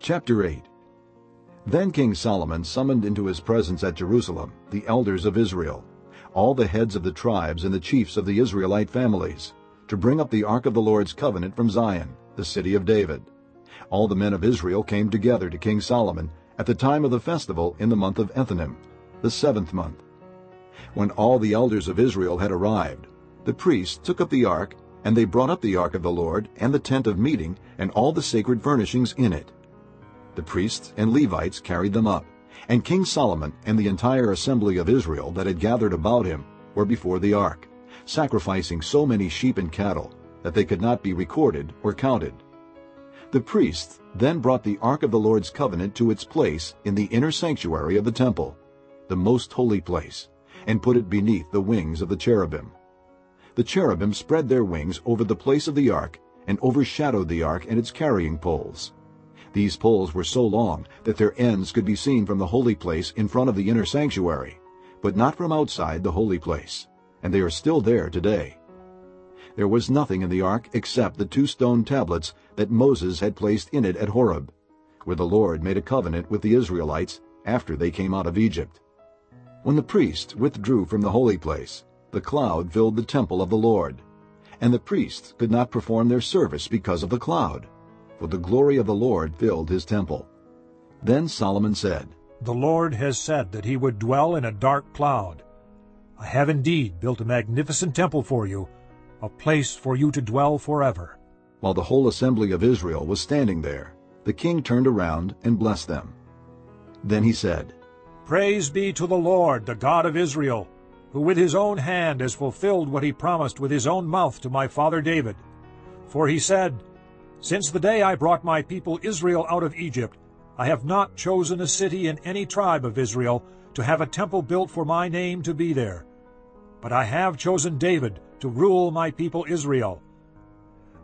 Chapter 8 Then King Solomon summoned into his presence at Jerusalem the elders of Israel, all the heads of the tribes and the chiefs of the Israelite families, to bring up the ark of the Lord's covenant from Zion, the city of David. All the men of Israel came together to King Solomon at the time of the festival in the month of Ethanim, the seventh month. When all the elders of Israel had arrived, the priests took up the ark, and they brought up the ark of the Lord and the tent of meeting and all the sacred furnishings in it. The priests and Levites carried them up, and King Solomon and the entire assembly of Israel that had gathered about him were before the ark, sacrificing so many sheep and cattle that they could not be recorded or counted. The priests then brought the ark of the Lord's covenant to its place in the inner sanctuary of the temple, the most holy place, and put it beneath the wings of the cherubim. The cherubim spread their wings over the place of the ark and overshadowed the ark and its carrying poles. These poles were so long that their ends could be seen from the holy place in front of the inner sanctuary, but not from outside the holy place, and they are still there today. There was nothing in the ark except the two stone tablets that Moses had placed in it at Horeb, where the Lord made a covenant with the Israelites after they came out of Egypt. When the priests withdrew from the holy place, the cloud filled the temple of the Lord, and the priests could not perform their service because of the cloud for the glory of the Lord filled his temple. Then Solomon said, The Lord has said that he would dwell in a dark cloud. I have indeed built a magnificent temple for you, a place for you to dwell forever. While the whole assembly of Israel was standing there, the king turned around and blessed them. Then he said, Praise be to the Lord, the God of Israel, who with his own hand has fulfilled what he promised with his own mouth to my father David. For he said, since the day I brought my people Israel out of Egypt, I have not chosen a city in any tribe of Israel to have a temple built for my name to be there. But I have chosen David to rule my people Israel.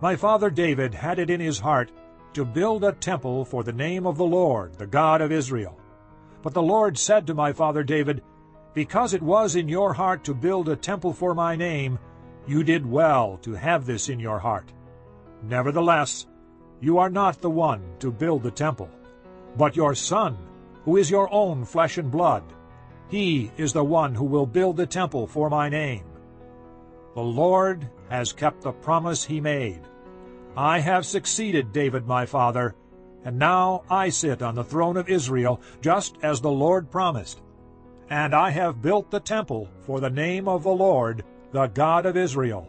My father David had it in his heart to build a temple for the name of the Lord, the God of Israel. But the Lord said to my father David, Because it was in your heart to build a temple for my name, you did well to have this in your heart. Nevertheless, you are not the one to build the temple, but your son, who is your own flesh and blood. He is the one who will build the temple for my name. The Lord has kept the promise he made. I have succeeded David my father, and now I sit on the throne of Israel, just as the Lord promised. And I have built the temple for the name of the Lord, the God of Israel.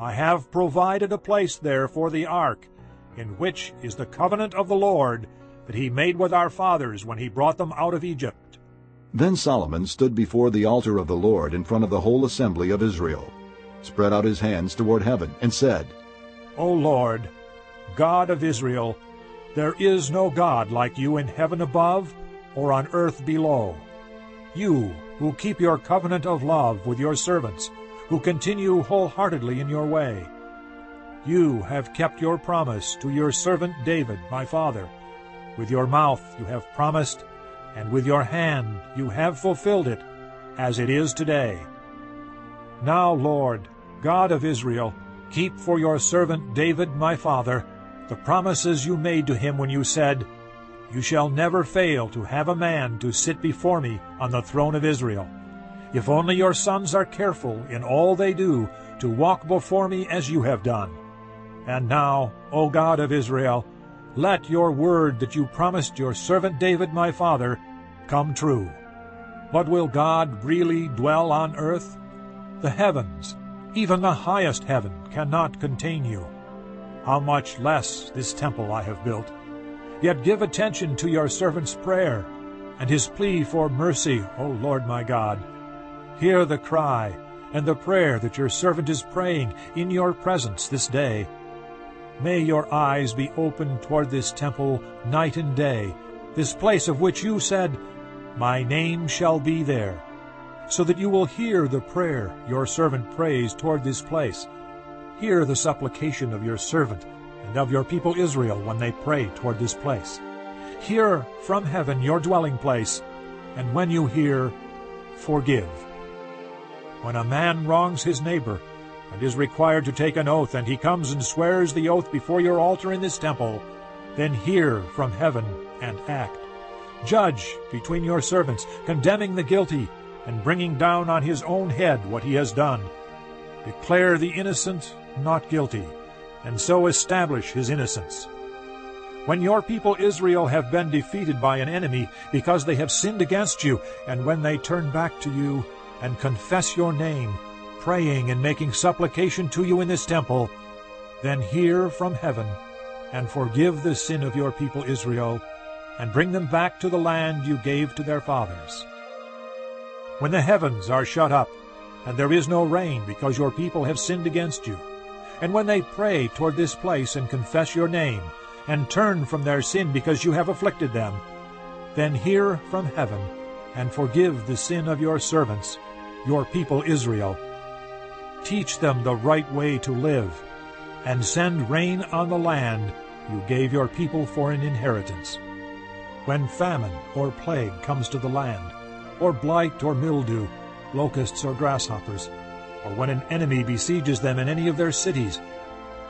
I have provided a place there for the ark, in which is the covenant of the Lord that he made with our fathers when he brought them out of Egypt. Then Solomon stood before the altar of the Lord in front of the whole assembly of Israel, spread out his hands toward heaven, and said, O Lord, God of Israel, there is no God like you in heaven above or on earth below. You who keep your covenant of love with your servants, who continue wholeheartedly in your way. You have kept your promise to your servant David, my father. With your mouth you have promised, and with your hand you have fulfilled it, as it is today. Now, Lord, God of Israel, keep for your servant David, my father, the promises you made to him when you said, You shall never fail to have a man to sit before me on the throne of Israel. If only your sons are careful in all they do to walk before me as you have done. And now, O God of Israel, let your word that you promised your servant David my father come true. But will God really dwell on earth? The heavens, even the highest heaven, cannot contain you. How much less this temple I have built. Yet give attention to your servant's prayer and his plea for mercy, O Lord my God. Hear the cry and the prayer that your servant is praying in your presence this day. May your eyes be open toward this temple night and day, this place of which you said, My name shall be there, so that you will hear the prayer your servant prays toward this place. Hear the supplication of your servant and of your people Israel when they pray toward this place. Hear from heaven your dwelling place, and when you hear, forgive. When a man wrongs his neighbor, and is required to take an oath, and he comes and swears the oath before your altar in this temple, then hear from heaven and act. Judge between your servants, condemning the guilty, and bringing down on his own head what he has done. Declare the innocent not guilty, and so establish his innocence. When your people Israel have been defeated by an enemy because they have sinned against you, and when they turn back to you and confess your name, praying and making supplication to you in this temple, then hear from heaven and forgive the sin of your people Israel, and bring them back to the land you gave to their fathers. When the heavens are shut up, and there is no rain because your people have sinned against you, and when they pray toward this place and confess your name, and turn from their sin because you have afflicted them, then hear from heaven, and forgive the sin of your servants, your people Israel. Teach them the right way to live, and send rain on the land you gave your people for an inheritance. When famine or plague comes to the land, or blight or mildew, locusts or grasshoppers, or when an enemy besieges them in any of their cities,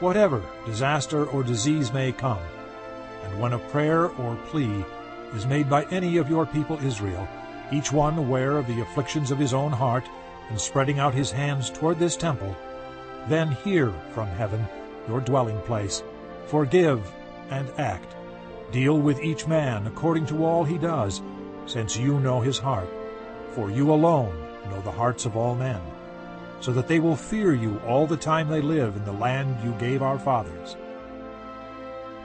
whatever disaster or disease may come, and when a prayer or plea is made by any of your people Israel, each one aware of the afflictions of his own heart, and spreading out his hands toward this temple, then hear from heaven your dwelling place, forgive and act. Deal with each man according to all he does, since you know his heart. For you alone know the hearts of all men, so that they will fear you all the time they live in the land you gave our fathers.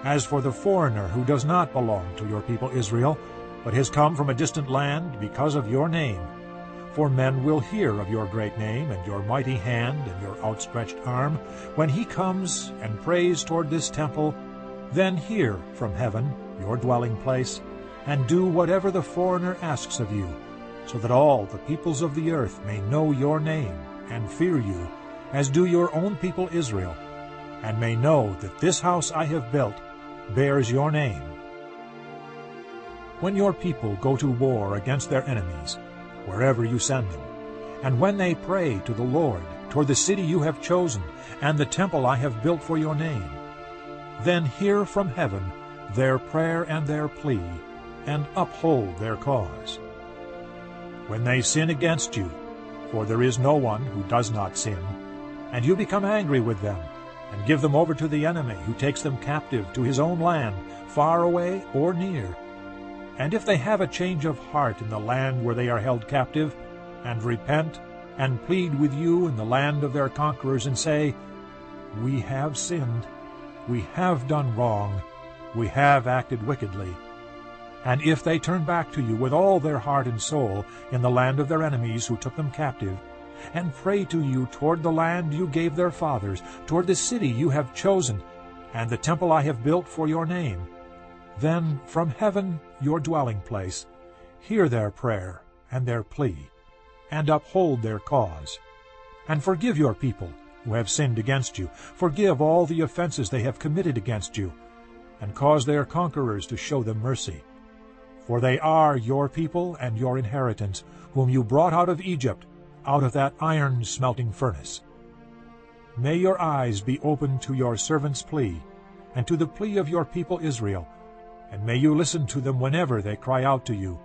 As for the foreigner who does not belong to your people Israel, but has come from a distant land because of your name, for men will hear of your great name and your mighty hand and your outstretched arm, when he comes and prays toward this temple, then hear from heaven, your dwelling place, and do whatever the foreigner asks of you, so that all the peoples of the earth may know your name and fear you, as do your own people Israel, and may know that this house I have built bears your name. When your people go to war against their enemies, wherever you send them, and when they pray to the Lord toward the city you have chosen and the temple I have built for your name, then hear from heaven their prayer and their plea, and uphold their cause. When they sin against you, for there is no one who does not sin, and you become angry with them, and give them over to the enemy, who takes them captive to his own land, far away or near. And if they have a change of heart in the land where they are held captive, and repent, and plead with you in the land of their conquerors, and say, We have sinned, we have done wrong, we have acted wickedly. And if they turn back to you with all their heart and soul in the land of their enemies who took them captive, and pray to you toward the land you gave their fathers, toward the city you have chosen, and the temple I have built for your name. Then from heaven, your dwelling place, hear their prayer and their plea, and uphold their cause. And forgive your people who have sinned against you. Forgive all the offenses they have committed against you, and cause their conquerors to show them mercy. For they are your people and your inheritance, whom you brought out of Egypt, out of that iron-smelting furnace. May your eyes be open to your servant's plea, and to the plea of your people Israel, and may you listen to them whenever they cry out to you.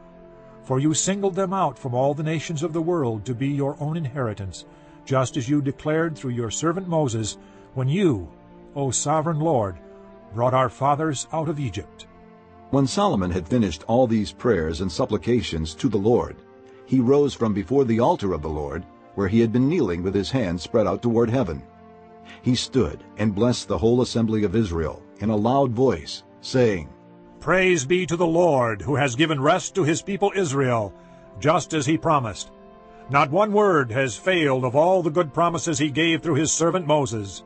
For you singled them out from all the nations of the world to be your own inheritance, just as you declared through your servant Moses, when you, O sovereign Lord, brought our fathers out of Egypt. When Solomon had finished all these prayers and supplications to the Lord, he rose from before the altar of the Lord, where he had been kneeling with his hands spread out toward heaven. He stood and blessed the whole assembly of Israel in a loud voice, saying, Praise be to the Lord, who has given rest to his people Israel, just as he promised. Not one word has failed of all the good promises he gave through his servant Moses.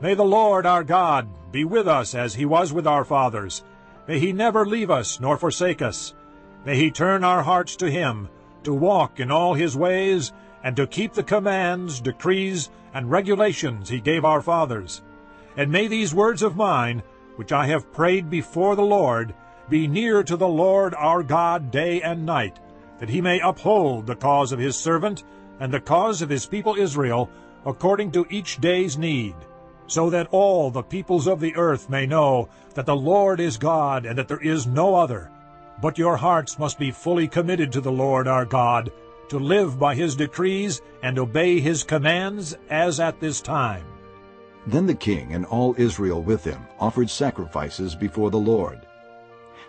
May the Lord our God be with us as he was with our fathers. May he never leave us nor forsake us. May he turn our hearts to him, to walk in all his ways, and to keep the commands, decrees, and regulations he gave our fathers. And may these words of mine, which I have prayed before the Lord, be near to the Lord our God day and night, that he may uphold the cause of his servant and the cause of his people Israel, according to each day's need. so that all the peoples of the earth may know that the Lord is God, and that there is no other. But your hearts must be fully committed to the Lord our God, to live by his decrees and obey his commands as at this time. Then the king and all Israel with him offered sacrifices before the Lord.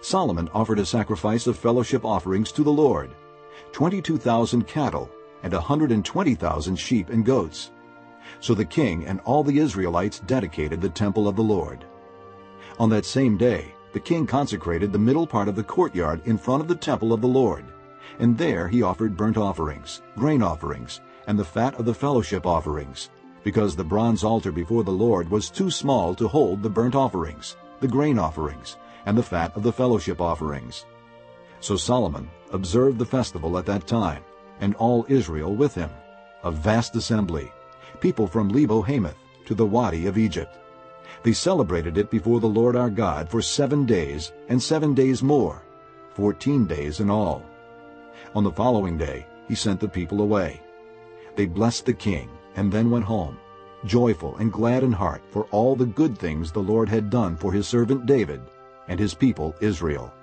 Solomon offered a sacrifice of fellowship offerings to the Lord, 22,000 cattle and 120,000 sheep and goats. So the king and all the Israelites dedicated the temple of the Lord. On that same day, the king consecrated the middle part of the courtyard in front of the temple of the Lord, and there he offered burnt offerings, grain offerings, and the fat of the fellowship offerings, because the bronze altar before the Lord was too small to hold the burnt offerings, the grain offerings, and the fat of the fellowship offerings. So Solomon observed the festival at that time, and all Israel with him, a vast assembly, people from Lebo Hamath to the Wadi of Egypt. They celebrated it before the Lord our God for seven days and seven days more, fourteen days in all. On the following day he sent the people away. They blessed the king and then went home, joyful and glad in heart for all the good things the Lord had done for his servant David and his people Israel.